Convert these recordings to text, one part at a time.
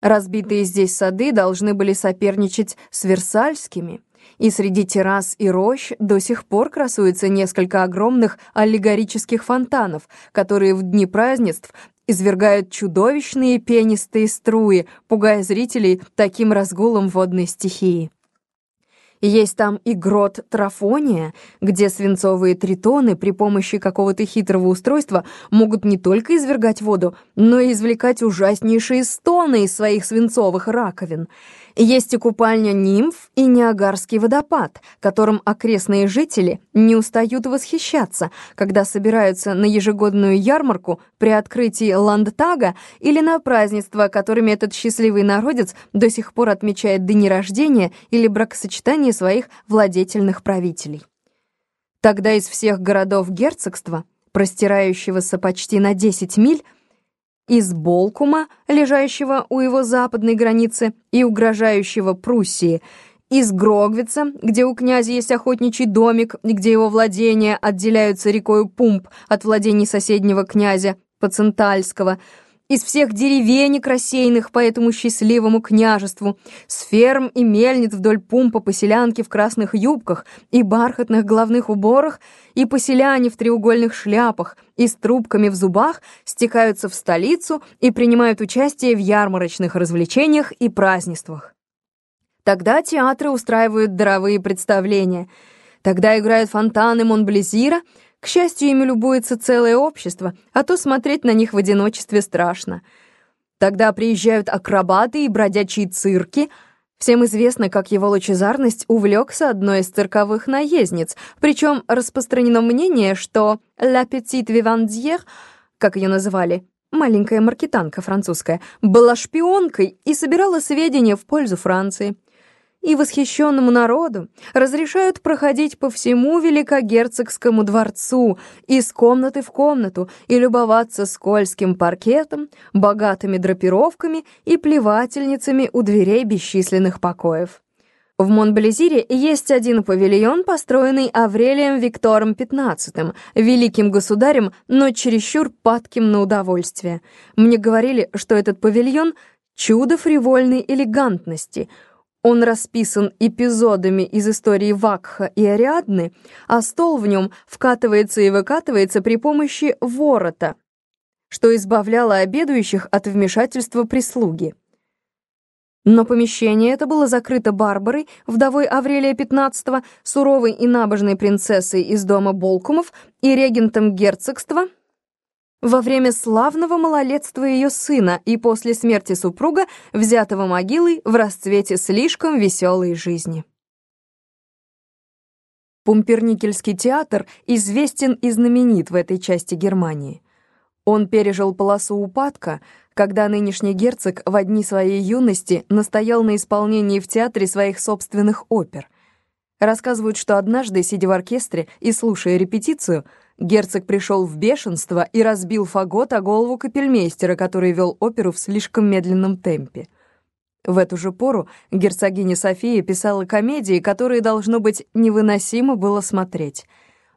Разбитые здесь сады должны были соперничать с Версальскими, и среди террас и рощ до сих пор красуется несколько огромных аллегорических фонтанов, которые в дни празднеств извергают чудовищные пенистые струи, пугая зрителей таким разгулом водной стихии. Есть там и грот Трафония, где свинцовые тритоны при помощи какого-то хитрого устройства могут не только извергать воду, но и извлекать ужаснейшие стоны из своих свинцовых раковин. Есть и купальня нимф и Ниагарский водопад, которым окрестные жители не устают восхищаться, когда собираются на ежегодную ярмарку при открытии Ландтага или на празднества, которыми этот счастливый народец до сих пор отмечает дни рождения или бракосочетания своих владетельных правителей. Тогда из всех городов герцогства, простирающегося почти на 10 миль, из Болкума, лежащего у его западной границы и угрожающего Пруссии, из Грогвица, где у князя есть охотничий домик, где его владения отделяются рекою Пумп от владений соседнего князя Пацентальского – из всех деревенек рассеянных по этому счастливому княжеству, с ферм и мельниц вдоль пумпа поселянки в красных юбках и бархатных головных уборах, и поселяне в треугольных шляпах и с трубками в зубах стекаются в столицу и принимают участие в ярмарочных развлечениях и празднествах. Тогда театры устраивают даровые представления. Тогда играют фонтаны Монблезира — к счастью, ими любуется целое общество, а то смотреть на них в одиночестве страшно. Тогда приезжают акробаты и бродячие цирки. Всем известно, как его лучезарность увлекся одной из цирковых наездниц, причем распространено мнение, что «La petite vivandière», как ее называли, маленькая маркетанка французская, была шпионкой и собирала сведения в пользу Франции и восхищенному народу разрешают проходить по всему Великогерцогскому дворцу из комнаты в комнату и любоваться скользким паркетом, богатыми драпировками и плевательницами у дверей бесчисленных покоев. В Монблезире есть один павильон, построенный Аврелием Виктором XV, великим государем, но чересчур падким на удовольствие. Мне говорили, что этот павильон — чудо фривольной элегантности — он расписан эпизодами из истории Вакха и Ариадны, а стол в нем вкатывается и выкатывается при помощи ворота, что избавляло обедающих от вмешательства прислуги. Но помещение это было закрыто Барбарой, вдовой Аврелия XV, суровой и набожной принцессой из дома Болкумов и регентом герцогства — во время славного малолетства ее сына и после смерти супруга, взятого могилой в расцвете слишком веселой жизни. Пумперникельский театр известен и знаменит в этой части Германии. Он пережил полосу упадка, когда нынешний герцог в одни своей юности настоял на исполнении в театре своих собственных опер. Рассказывают, что однажды, сидя в оркестре и слушая репетицию, Герцог пришел в бешенство и разбил фагот о голову капельмейстера, который вел оперу в слишком медленном темпе. В эту же пору герцогиня София писала комедии, которые, должно быть, невыносимо было смотреть.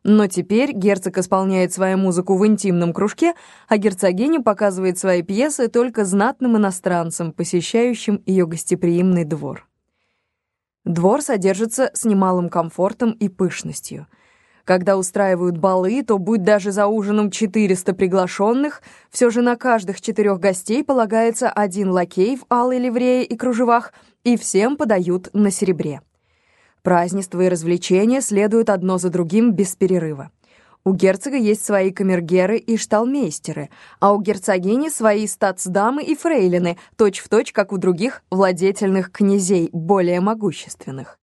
Но теперь герцог исполняет свою музыку в интимном кружке, а герцогиня показывает свои пьесы только знатным иностранцам, посещающим ее гостеприимный двор. Двор содержится с немалым комфортом и пышностью — когда устраивают балы, то будь даже за ужином 400 приглашенных, все же на каждых четырех гостей полагается один лакей в алой ливрее и кружевах, и всем подают на серебре. Празднества и развлечения следуют одно за другим без перерыва. У герцога есть свои камергеры и шталмейстеры, а у герцогини свои статсдамы и фрейлины, точь-в-точь, точь, как у других владетельных князей, более могущественных.